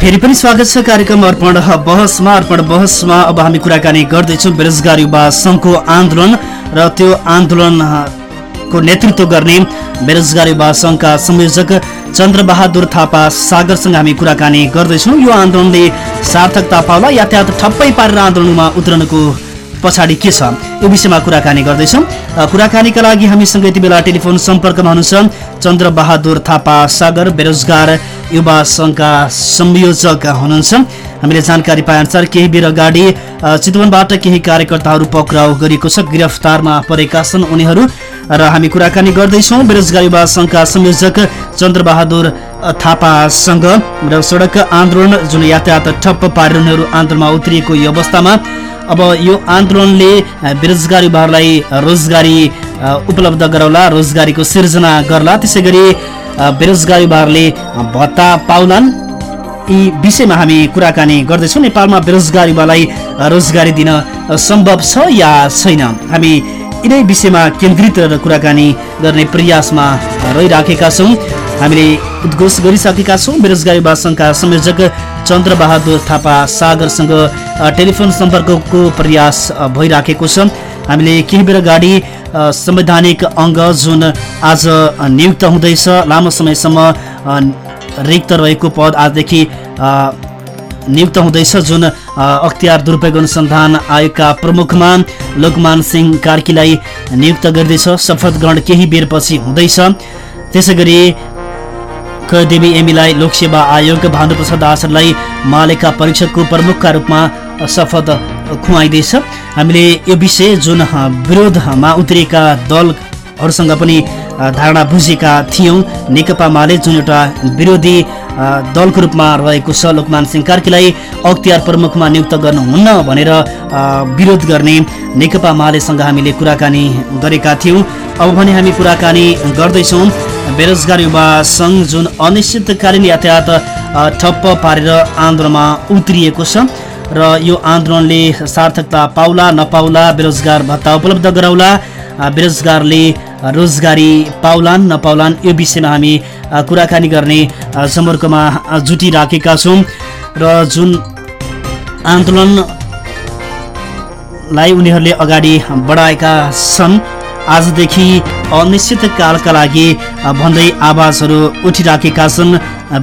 फेरि पनि स्वागत छ कार्यक्रम अर्पण बहसमा। अर्पण बहसमा अब हामी कुराकानी गर्दैछौँ। बेरोजगार युवा सङ्घको आन्दोलन र त्यो आन्दोलनको नेतृत्व गर्ने बेरोजगार युवा सङ्घका संयोजक चन्द्रबहादुर थापा सागरसँग हामी कुराकानी गर्दैछौँ। यो आन्दोलनले सार्थकता पाउला यातायात ठप्पै पारेर आन्दोलनमा उत्रनको पछाडि के छ? यो विषयमा कुराकानी गर्दैछौँ। कुराकानीका लागि हामीसँग यति बेला टेलिफोन सम्पर्कमा हुनुहुन्छ चन्द्रबहादुर थापा सागर बेरोजगार युवा सङ्घका संयोजक हुनुहुन्छ। हामीले जानकारी पाएअनुसार केही बेर अगाडि चितवनबाट केही कार्यकर्ताहरू पक्राउ गरिएको छ। गिरफ्तारमा परेका छन् उनीहरू। र हामी कुराकानी गर्दैछौँ। बेरोजगार युवा सङ्घका संयोजक चन्द्रबहादुर थापासँग। र सडक आन्दोलन जुन यातायात ठप्प पारेर उनीहरू आन्दोलनमा उत्रिएको यो अवस्थामा अब यो आन्दोलनले बेरोजगार युवाहरूलाई रोजगारी उपलब्ध गराउला रोजगारीको सिर्जना गर्ला। त्यसै गरी बेरोजगार युवाहरूले भत्ता पाउलान्। यी विषयमा हामी कुराकानी गर्दैछौँ। नेपालमा बेरोजगार युवालाई रोजगारी दिन सम्भव छ या छैन? हामी यिनै विषयमा केन्द्रित रहेर कुराकानी गर्ने प्रयासमा रहिराखेका छौँ। हामीले उद्घोष गरिसकेका छौँ। बेरोजगार युवा सङ्घका संयोजक चन्द्रबहादुर थापा सागरसँग टेलिफोन सम्पर्कको प्रयास भइराखेको छ। हामीले केही बेर अगाडि संवैधानिक अङ्ग जुन आज नियुक्त हुँदैछ लामो समयसम्म रिक्त रहेको पद आजदेखि नियुक्त हुँदैछ जुन अख्तियार दुरुपयोग अनुसन्धान आयोगका प्रमुखमा लोकमान सिंह कार्कीलाई नियुक्त गर्दैछ। शपथ ग्रहण केही बेरपछि हुँदैछ। त्यसै गरी देवी एमीलाई लोकसेवा आयोग भानुप्रसाद आचार्यलाई मालेका परीक्षकको प्रमुखका रूपमा शपथ खुवाइँदैछ। हामीले यो विषय जुन विरोधमा उत्रिएका दल अरूसँग पनि धारणा बुझेका थियौँ। नेकपा माले जुन एउटा विरोधी दलको रूपमा रहेको छ लोकमान सिंह कार्कीलाई अख्तियार प्रमुखमा नियुक्त गर्नुहुन्न भनेर विरोध गर्ने नेकपा मालेसँग हामीले कुराकानी गरेका थियौँ। अब भने हामी कुराकानी गर्दैछौँ। बेरोजगार युवा सङ्घ जुन अनिश्चितकालीन यातायात ठप्प पारेर आन्दोलनमा उत्रिएको छ र यो आन्दोलनले सार्थकता पाउला नपाउला बेरोजगार भत्ता उपलब्ध गराउला बेरोजगारले रोजगारी पाउलान् नपाउलान् यो विषयमा हामी कुराकानी गर्ने सम्पर्कमा जुटिराखेका छौँ। र जुन आन्दोलन लाई उनीहरूले अगाडि बढाएका छन् आजदेखि अनिश्चितकालका लागि अ, भन्दै आवाजहरू उठिराखेका छन्।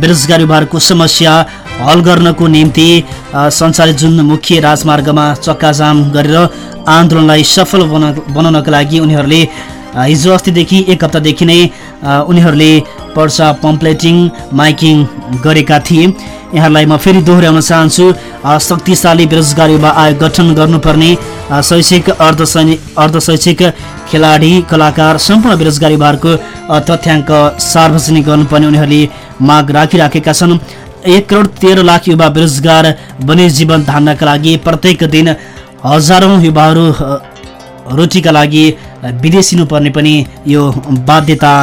बेरोजगार युवाहरूको समस्या हल गर्नको निम्ति सञ्चालित जुन मुख्य राजमार्गमा चक्काजाम गरेर आन्दोलनलाई सफल बना- बनाउनका लागि उनीहरूले हिजो अस्तिदेखि एक हप्तादेखि नै उनीहरूले पर्चा पम्पलेटिङ माइकिङ गरेका थिए। यहाँलाई म फेरि दोहोऱ्याउन चाहन्छु। शक्तिशाली बेरोजगार युवा आयोग गठन गर्नुपर्ने शैक्षिक अर्धसैनिक अर्धशैक्षिक खेलाडी कलाकार सम्पूर्ण बेरोजगार युवाहरूको तथ्याङ्क सार्वजनिक गर्नुपर्ने उनीहरूले माग राखिराखेका छन्। एक करोड तेह्र लाख युवा बेरोजगार बने जीवन धान्नका लागि प्रत्येक दिन हजारौँ युवाहरू रोटीका लागि विदेशिनु पर्ने पनि यो बाध्यता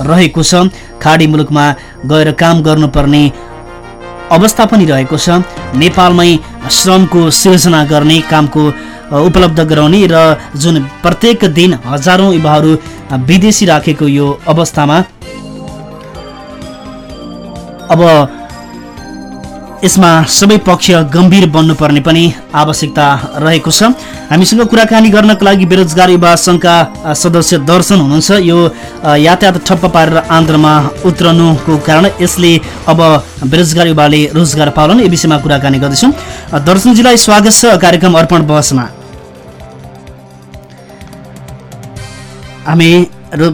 रहेको छ। खाडी मुलुकमा गएर काम गर्नुपर्ने अवस्था पनि रहेको छ। नेपालमै श्रमको सिर्जना गर्ने कामको उपलब्ध गराउने र जुन प्रत्येक दिन हजारौँ युवाहरू विदेशी राखेको यो अवस्थामा अब यसमा सबै पक्ष गम्भीर बन्नुपर्ने पनि आवश्यकता रहेको छ। हामीसँग कुराकानी गर्नको लागि बेरोजगार युवा सङ्घका सदस्य दर्शन हुनुहुन्छ। यो यातायात ठप्प पारेर आन्द्रमा उत्रनुको कारण यसले अब बेरोजगार युवाले रोजगार पाउलान् यो विषयमा कुराकानी गर्दैछौँ। दर्शनजीलाई स्वागत छ कार्यक्रम अर्पण बहसमा। हामी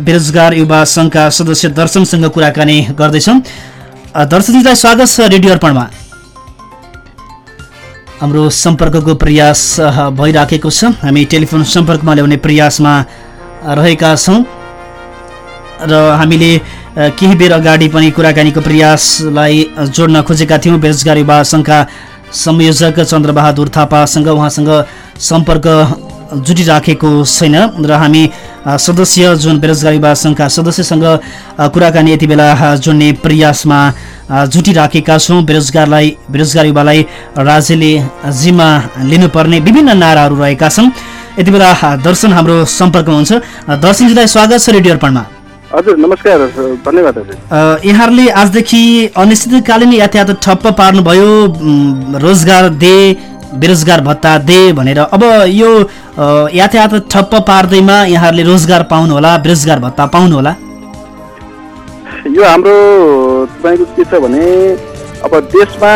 बेरोजगार युवा सङ्घका सदस्य दर्शनसँग कुराकानी गर्दैछौँ। दर्शनजीलाई स्वागत छ रेडियो अर्पणमा। हाम्रो सम्पर्कको प्रयास भइराखेको छ। हामी टेलिफोन सम्पर्कमा ल्याउने प्रयासमा रहेका छौँ। र हामीले केही बेर अगाडि पनि कुराकानीको प्रयासलाई जोड्न खोजेका थियौँ। बेरोजगार युवा सङ्घका संयोजक चन्द्रबहादुर थापासँग उहाँसँग सम्पर्क जुटिराखेको छैन। र हामी सदस्य जुन बेरोजगार युवा सङ्घका सदस्यसँग कुराकानी यति बेला जोड्ने प्रयासमा जुटिराखेका छौँ। बेरोजगारलाई बेरोजगार युवालाई राज्यले जिम्मा लिनुपर्ने विभिन्न नाराहरू रहेका छन्। यति बेला दर्शन हाम्रो सम्पर्कमा हुन्छ दर्शनजीलाई स्वागत छ रेडियो अर्पणमा। हजुर नमस्कार धन्यवाद यहाँहरूले आजदेखि अनिश्चितकालीन यातायात ठप्प पार्नुभयो। रोजगार दे बेरोजगार भत्ता दे भनेर। अब यो यातायात ठप्प पार्दैमा यहाँहरूले रोजगार पाउनुहोला बेरोजगार भत्ता पाउनुहोला। यो हाम्रो तपाईँको के छ भने अब देशमा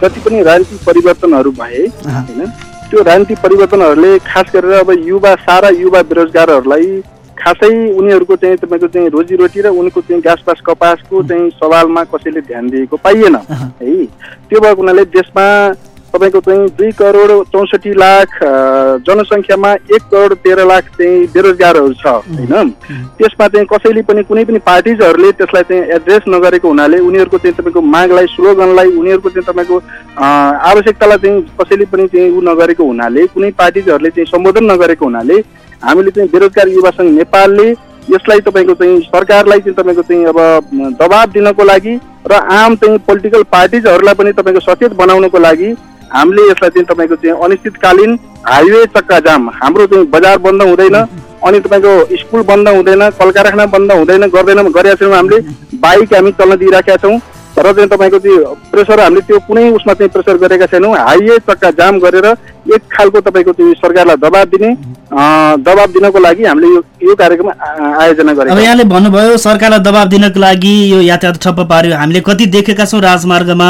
जति पनि राजनीतिक परिवर्तनहरू भए होइन त्यो राजनीतिक परिवर्तनहरूले खास गरेर अब युवा सारा युवा बेरोजगारहरूलाई खासै उनीहरूको चाहिँ तपाईँको चाहिँ रोजीरोटी र उनको चाहिँ घाँसपास कपासको चाहिँ सवालमा कसैले ध्यान दिएको पाइएन। है त्यो भएको हुनाले देशमा तपाईँको चाहिँ दुई करोड चौसठी लाख जनसङ्ख्यामा एक करोड तेह्र लाख चाहिँ बेरोजगारहरू छ होइन? त्यसमा चाहिँ कसैले पनि कुनै पनि पार्टिजहरूले त्यसलाई चाहिँ एड्रेस नगरेको हुनाले उनीहरूको चाहिँ तपाईँको मागलाई स्लोगनलाई उनीहरूको चाहिँ तपाईँको आवश्यकतालाई चाहिँ कसैले पनि चाहिँ ऊ नगरेको हुनाले कुनै पार्टिजहरूले चाहिँ सम्बोधन नगरेको हुनाले हामीले चाहिँ बेरोजगार युवा सङ्घ नेपालले यसलाई तपाईँको चाहिँ सरकारलाई चाहिँ तपाईँको चाहिँ अब दबाब दिनको लागि र आम चाहिँ पोलिटिकल पार्टिजहरूलाई पनि तपाईँको सचेत बनाउनको लागि हामीले यसलाई चाहिँ तपाईँको चाहिँ अनिश्चितकालीन हाइवे चक्का जाम हाम्रो चाहिँ बजार बन्द हुँदैन अनि तपाईँको स्कुल बन्द हुँदैन कल कारखाना बन्द हुँदैन गर्दैन गरेका छैनौँ हामीले बाइक हामी चल्न दिइराखेका छौँ तर चाहिँ तपाईँको चाहिँ प्रेसर हामीले त्यो कुनै उसमा चाहिँ प्रेसर गरेका छैनौँ हाइवे चक्का जाम गरेर एक खालको तपाईँको चाहिँ सरकारलाई दबाब दिने दबाब दिनको लागि हामीले यो यो कार्यक्रम आयोजना अब गरेका छौँ। यहाँले भन्नुभयो सरकारलाई दबाब दिनको लागि यो यातायात ठप्प पार्यो। हामीले कति देखेका छौँ राजमार्गमा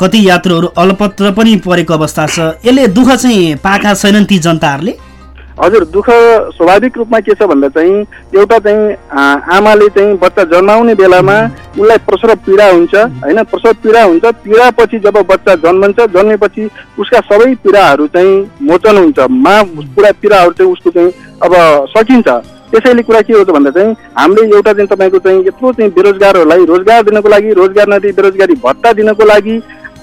कति यात्रुहरू अलपत्र पनि परेको अवस्था छ। यसले दुःख चाहिँ पाएका छैनन् ती जनताहरूले। हजुर दुःख स्वाभाविक रूपमा के छ भन्दा चाहिँ एउटा चाहिँ आमाले चाहिँ बच्चा जन्माउने बेलामा उसलाई प्रसव पीडा हुन्छ होइन? प्रसव पीडा हुन्छ पीडापछि जब बच्चा जन्मन्छ जन्मेपछि उसका सबै पीडाहरू चाहिँ मोचन हुन्छ। मा पुरा पीडाहरू चाहिँ उसको चाहिँ अब सकिन्छ। त्यसैले कुरा के हो त भन्दा चाहिँ हामीले एउटा चाहिँ तपाईँको चाहिँ यत्रो चाहिँ बेरोजगारहरूलाई रोजगार दिनको लागि रोजगार नदिई बेरोजगारी भत्ता दिनको लागि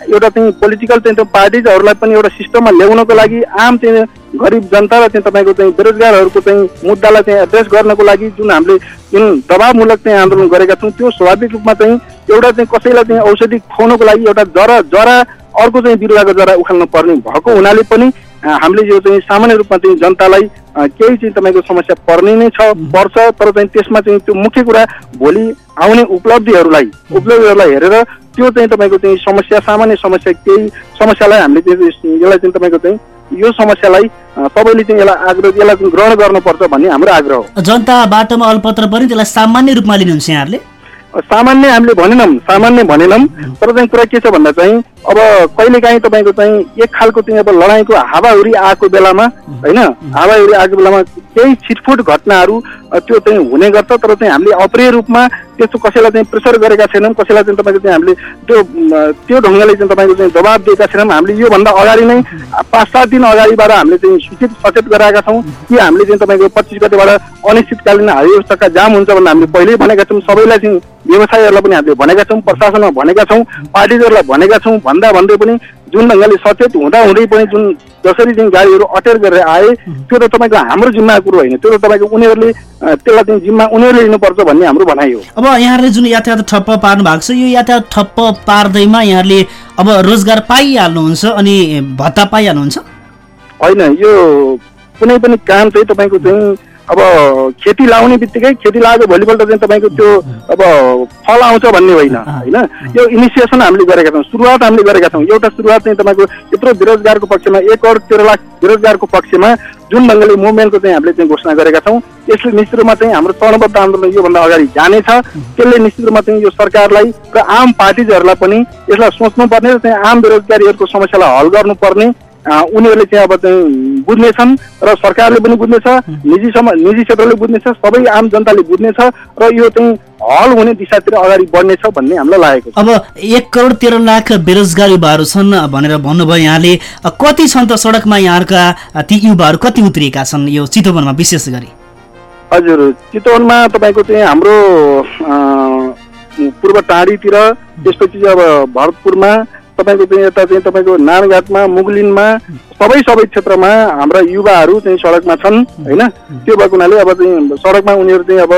एउटा चाहिँ पोलिटिकल चाहिँ त्यो पार्टिजहरूलाई पनि एउटा सिस्टममा ल्याउनको लागि आम चाहिँ गरिब जनता र चाहिँ तपाईँको चाहिँ बेरोजगारहरूको चाहिँ मुद्दालाई चाहिँ एड्रेस गर्नको लागि जुन हामीले जुन दबावमूलक चाहिँ आन्दोलन गरेका छौँ त्यो स्वाभाविक रूपमा चाहिँ एउटा चाहिँ कसैलाई चाहिँ औषधि खुवाउनको लागि एउटा जरा जरा अर्को चाहिँ बिरुवाको जरा उखाल्नु पर्ने भएको हुनाले पनि हामीले यो चाहिँ सामान्य रूपमा चाहिँ जनतालाई केही चाहिँ तपाईँको समस्या पर्ने नै छ पर्छ तर चाहिँ त्यसमा चाहिँ त्यो मुख्य कुरा भोलि आउने उपलब्धिहरूलाई उपलब्धिहरूलाई हेरेर त्यो चाहिँ तपाईँको चाहिँ समस्या सामान्य समस्या केही समस्यालाई हामीले चाहिँ यसलाई चाहिँ तपाईँको चाहिँ यो समस्यालाई सबैले चाहिँ यसलाई आग्रह यसलाई चाहिँ ग्रहण गर्नुपर्छ भन्ने हाम्रो आग्रह हो। जनता बाटोमा अलपत्र पनि त्यसलाई सामान्य रूपमा लिनुहुन्छ यहाँहरूले? सामान्य हामीले भनेनौँ सामान्य भनेनौँ तर चाहिँ कुरा के छ भन्दा चाहिँ अब कहिलेकाहीँ तपाईँको चाहिँ एक खालको चाहिँ अब लडाइँको हावाहुरी आएको बेलामा होइन? हावाहुरी आएको बेलामा केही छिटफुट घटनाहरू त्यो चाहिँ हुने गर्छ तर चाहिँ हामीले अप्रिय रूपमा त्यस्तो कसैलाई चाहिँ प्रेसर गरेका छैनौँ कसैलाई चाहिँ तपाईँको चाहिँ हामीले त्यो त्यो ढङ्गले चाहिँ तपाईँको चाहिँ दबाब दिएका छैनौँ हामीले योभन्दा अगाडि नै पाँच सात दिन अगाडिबाट हामीले चाहिँ सूचित सचेत गराएका छौँ कि हामीले चाहिँ तपाईँको पच्चिस गतेबाट अनिश्चितकालीन हाई अवस्थाका जाम हुन्छ भनेर हामीले पहिल्यै भनेका छौँ। सबैलाई चाहिँ व्यवसायीहरूलाई पनि हामीले भनेका छौँ प्रशासनमा भनेका छौँ पार्टीहरूलाई भनेका छौँ भन्दा भन्दै पनि जुन ढङ्गले सचेत हुँदा हुँदै पनि जुन जसरी चाहिँ गाडीहरू अटेर गरेर आए त्यो त तपाईँको हाम्रो जिम्मा कुरो होइन। त्यो त तपाईँको उनीहरूले त्यसलाई चाहिँ जिम्मा उनीहरूले लिनुपर्छ भन्ने हाम्रो भनाइ हो। अब यहाँहरूले जुन यातायात ठप्प पार्नु भएको छ यो यातायात ठप्प पार्दैमा यहाँहरूले अब रोजगार पाइहाल्नुहुन्छ अनि भत्ता पाइहाल्नुहुन्छ? होइन यो कुनै पनि काम चाहिँ तपाईँको चाहिँ अब खेती लाउने बित्तिकै खेती लागेको भोलिपल्ट चाहिँ तपाईँको त्यो अब फल आउँछ भन्ने होइन होइन? यो इनिसिएसन हामीले गरेका छौँ सुरुवात हामीले गरेका छौँ। एउटा सुरुवात चाहिँ तपाईँको यत्रो बेरोजगारको पक्षमा एक करोड तेह्र लाख बेरोजगारको पक्षमा जुन ढङ्गले मुभमेन्टको चाहिँ हामीले चाहिँ घोषणा गरेका छौँ यसले निश्चित रूपमा चाहिँ हाम्रो चरणबद्ध आन्दोलन योभन्दा अगाडि जानेछ त्यसले निश्चित रूपमा चाहिँ यो सरकारलाई र आम पार्टिजहरूलाई पनि यसलाई सोच्नुपर्ने र चाहिँ आम बेरोजगारीहरूको समस्यालाई हल गर्नुपर्ने उनीहरूले चाहिँ अब चाहिँ बुझ्नेछन् र सरकारले पनि बुझ्नेछ निजी सम निजी क्षेत्रले बुझ्नेछ सबै आम जनताले बुझ्नेछ र यो चाहिँ हल हुने दिशातिर अगाडि बढ्नेछ भन्ने हामीलाई लागेको छ। अब एक करोड तेह्र लाख बेरोजगार युवाहरू छन् भनेर भन्नुभयो यहाँले। कति छन् त सडकमा यहाँहरूका ती युवाहरू कति उत्रिएका छन् यो चितवनमा विशेष गरी? हजुर चितवनमा तपाईँको चाहिँ हाम्रो पूर्व टाढीतिर त्यसपछि चाहिँ अब भरतपुरमा तपाईँको चाहिँ यता चाहिँ तपाईँको नारायणघाटमा मुगलिनमा सबै सबै क्षेत्रमा हाम्रा युवाहरू चाहिँ सडकमा छन् होइन? त्यो भएको हुनाले अब चाहिँ सडकमा उनीहरू चाहिँ अब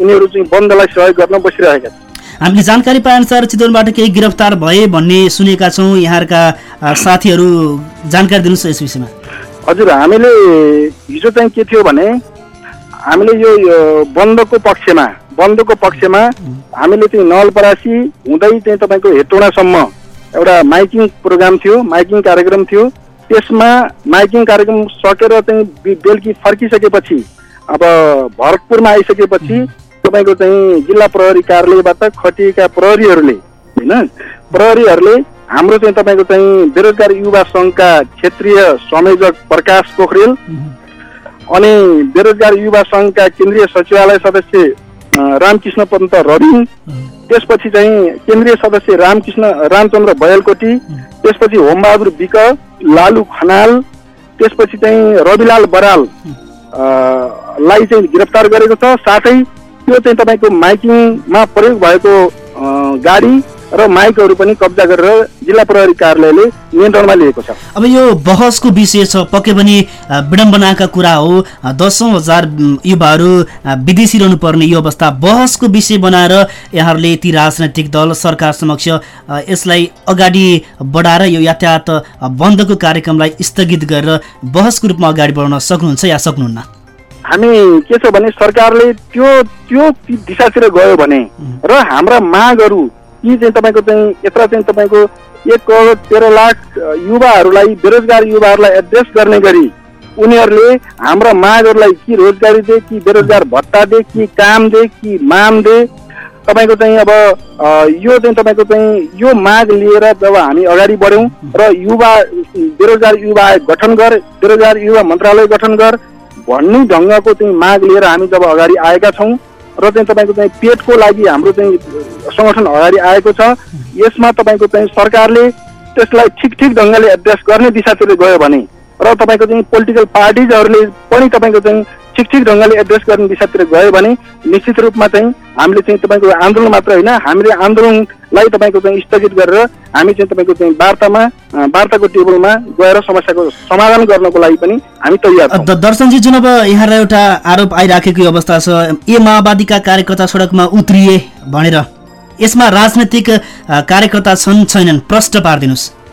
उनीहरू चाहिँ बन्दलाई सहयोग गर्न बसिरहेका छन्। हामीले जानकारी पाएअनुसार चितवनबाट केही गिरफ्तार भए भन्ने सुनेका छौँ। यहाँहरूका साथीहरू जानकारी दिनुहोस् यस विषयमा। हजुर हामीले हिजो चाहिँ के थियो भने हामीले यो बन्दको पक्षमा बन्दको पक्षमा हामीले चाहिँ नवलपरासी हुँदै चाहिँ तपाईँको हेटौँडासम्म एउटा माइकिङ प्रोग्राम थियो माइकिङ कार्यक्रम थियो। त्यसमा माइकिङ कार्यक्रम सकेर चाहिँ बेलुकी फर्किसकेपछि अब भरतपुरमा आइसकेपछि तपाईँको चाहिँ जिल्ला प्रहरी कार्यालयबाट खटिएका प्रहरीहरूले होइन? प्रहरीहरूले हाम्रो चाहिँ तपाईँको चाहिँ बेरोजगार युवा सङ्घका क्षेत्रीय संयोजक प्रकाश पोखरेल अनि बेरोजगार युवा सङ्घका केन्द्रीय सचिवालय सदस्य रामकृष्ण पन्त रविन त्यसपछि चाहिँ केन्द्रीय सदस्य रामकृष्ण रामचन्द्र बयलकोटी त्यसपछि होमबहादुर विक लालु खनाल। त्यसपछि चाहिँ रविलाल बराल। लाई चाहिँ गिरफ्तार गरेको छ। साथै त्यो चाहिँ तपाईँको माइकिङमा प्रयोग भएको गाडी। र माइकहरू पनि कब्जा गरेर जिल्ला प्रहरी कार्यालयले नियन्त्रणमा लिएको छ। अब यो बहसको विषय छ पक्कै पनि विडम्बनाका कुरा हो। दसौँ हजार युवाहरू विदेशी रहनुपर्ने यो अवस्था बहसको विषय बनाएर यहाँहरूले ती राजनैतिक दल सरकार समक्ष यसलाई अगाडि बढाएर यो यातायात बन्दको कार्यक्रमलाई स्थगित गरेर बहसको रूपमा अगाडि बढाउन सक्नुहुन्छ या सक्नुहुन्न? हामी के छ भने सरकारले त्यो त्यो दिशातिर गयो भने र हाम्रा मागहरू यी चाहिँ तपाईँको चाहिँ यत्र चाहिँ तपाईँको एक करोड तेह्र लाख युवाहरूलाई बेरोजगार युवाहरूलाई एड्रेस गर्ने गरी उनीहरूले हाम्रा मागहरूलाई कि रोजगारी दे कि बेरोजगार भत्ता दे कि काम दे कि माम दे तपाईँको चाहिँ अब यो चाहिँ तपाईँको चाहिँ यो माग लिएर जब हामी अगाडि बढ्यौँ र युवा बेरोजगार युवा आयोग गठन गर बेरोजगार युवा मन्त्रालय गठन गर भन्ने ढङ्गको चाहिँ माग लिएर हामी जब अगाडि आएका छौँ र चाहिँ तपाईँको चाहिँ पेटको लागि हाम्रो चाहिँ सङ्गठन अगाडि आएको छ। यसमा तपाईँको चाहिँ सरकारले त्यसलाई ठिक ठिक ढङ्गले एड्रेस गर्ने दिशातिर गयो भने र तपाईँको चाहिँ पोलिटिकल पार्टिजहरूले पनि तपाईँको चाहिँ ठिक ठिक ढङ्गले एड्रेस गर्ने दिशातिर गयो भने निश्चित रूपमा चाहिँ हामीले चाहिँ तपाईँको आन्दोलन मात्र होइन हामीले आन्दोलनलाई तपाईँको चाहिँ स्थगित गरेर हामी चाहिँ तपाईँको चाहिँ वार्तामा वार्ताको टेबलमा गएर समस्याको समाधान गर्नको लागि पनि हामी तयार दर्शनजी जुन अब यहाँलाई एउटा आरोप आइराखेको अवस्था छ ए माओवादीका कार्यकर्ता सडकमा उत्रिए भनेर। यसमा राजनैतिक कार्यकर्ता छन् छैनन् प्रश्न पारिदिनुहोस्।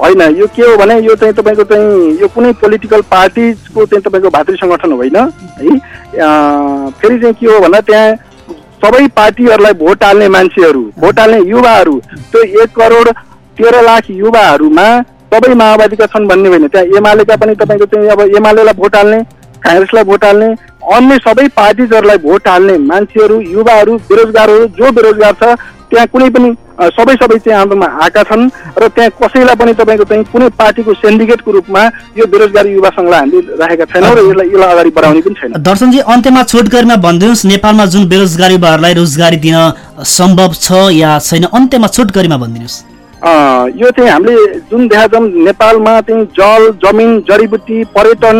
होइन यो के हो भने यो चाहिँ तपाईँको चाहिँ यो कुनै पोलिटिकल पार्टीको चाहिँ तपाईँको भातृ सङ्गठन होइन है? फेरि चाहिँ के हो भन्दा त्यहाँ सबै पार्टीहरूलाई भोट हाल्ने मान्छेहरू भोट हाल्ने युवाहरू त्यो एक करोड तेह्र लाख युवाहरूमा सबै माओवादीका छन् भन्ने होइन। त्यहाँ एमालेका पनि तपाईँको चाहिँ अब एमालेलाई भोट हाल्ने काङ्ग्रेसलाई भोट हाल्ने अन्य सबै पार्टिजहरूलाई भोट हाल्ने मान्छेहरू युवाहरू बेरोजगारहरू जो बेरोजगार छ त्यहाँ कुनै पनि सबै सबै चाहिँ आन्दोलनमा आएका छन् र त्यहाँ कसैलाई पनि तपाईँको चाहिँ कुनै पार्टीको सेन्डिकेटको रूपमा यो बेरोजगारी युवा सङ्घलाई हामीले राखेका छैनौँ र यसलाई यसलाई अगाडि बढाउने पनि छैन। दर्शनजी अन्त्यमा छोटकरीमा भनिदिनुहोस्। नेपालमा जुन बेरोजगारी युवाहरूलाई रोजगारी दिन सम्भव छ या छैन अन्त्यमा छोटकरीमा भनिदिनुहोस्। अ, यो चाहिँ हामीले जुन देखाछौँ नेपालमा चाहिँ जल जमिन जडीबुटी पर्यटन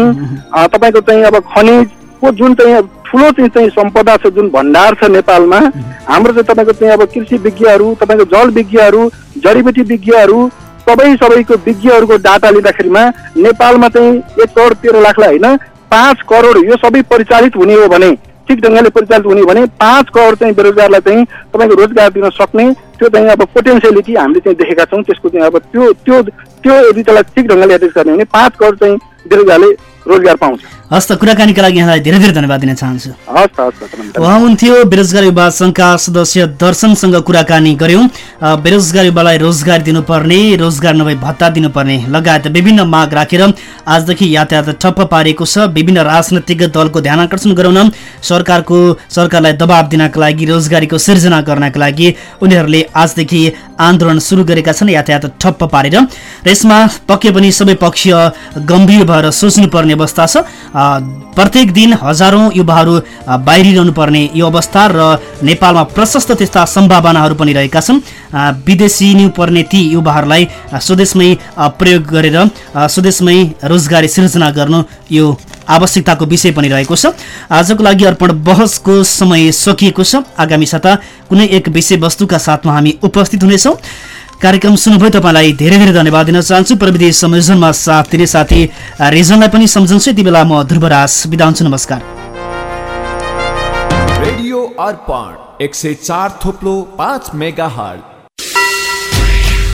तपाईँको चाहिँ अब खनिजको जुन चाहिँ ठुलो चाहिँ चाहिँ सम्पदा छ जुन भण्डार छ नेपालमा हाम्रो चाहिँ तपाईँको चाहिँ अब कृषि विज्ञहरू तपाईँको जल विज्ञहरू जडीबुटी विज्ञहरू सबै सबैको विज्ञहरूको डाटा लिँदाखेरिमा नेपालमा चाहिँ एक करोड तेह्र लाखलाई होइन पाँच करोड यो सबै परिचालित हुने हो भने ठिक ढङ्गले परिचालित हुने भने पाँच करोड चाहिँ बेरोजगारलाई चाहिँ तपाईँको रोजगार दिन सक्ने त्यो चाहिँ अब पोटेन्सियलिटी हामीले चाहिँ देखेका छौँ त्यसको चाहिँ अब त्यो त्यो त्यो यदि त्यसलाई ठिक ढङ्गले एड्रेस गर्ने भने पाँच करोड चाहिँ बेरोजगारले रोजगार पाउँछ। हस् त कुराकानीका लागि यहाँलाई धेरै धेरै धन्यवाद दिन चाहन्छु। उहाँ हुन्थ्यो बेरोजगार युवा सङ्घका सदस्य दर्शनसँग कुराकानी गऱ्यौँ बेरोजगार युवालाई रोजगार दिनुपर्ने रोजगार नभई भत्ता दिनुपर्ने लगायत विभिन्न माग राखेर आजदेखि यातायात ठप्प पारिएको छ। विभिन्न राजनैतिक दलको ध्यान आकर्षण गराउन सरकारको सरकारलाई दबाब दिनका लागि रोजगारीको सिर्जना गर्नका लागि उनीहरूले आजदेखि आन्दोलन सुरु गरेका छन् यातायात ठप्प पारेर। र यसमा पक्कै पनि सबै पक्ष गम्भीर भएर सोच्नुपर्ने अवस्था छ। प्रत्येक दिन हजारौँ युवाहरू बाहिरिरहनु पर्ने यो अवस्था र नेपालमा प्रशस्त त्यस्ता सम्भावनाहरू पनि रहेका छन्। विदेशी पर्ने ती युवाहरूलाई स्वदेशमै प्रयोग गरेर स्वदेशमै रोजगारी सिर्जना गर्नु यो आवश्यकताको विषय पनि रहेको छ। आजको लागि अर्पण बहसको समय सकिएको छ। आगामी साता कुनै एक विषयवस्तुका साथमा हामी उपस्थित हुनेछौँ। कार्यक्रम सुन्नुभयो तपाईँलाई धेरै धेरै धन्यवाद दिन चाहन्छु। प्रविधि संयोजनमा साथ दिने साथी रिजनलाई पनि सम्झन्छु। यति बेला म ध्रुवराज बिदा हुन्छु नमस्कार। रेडियो अर्पण एक सय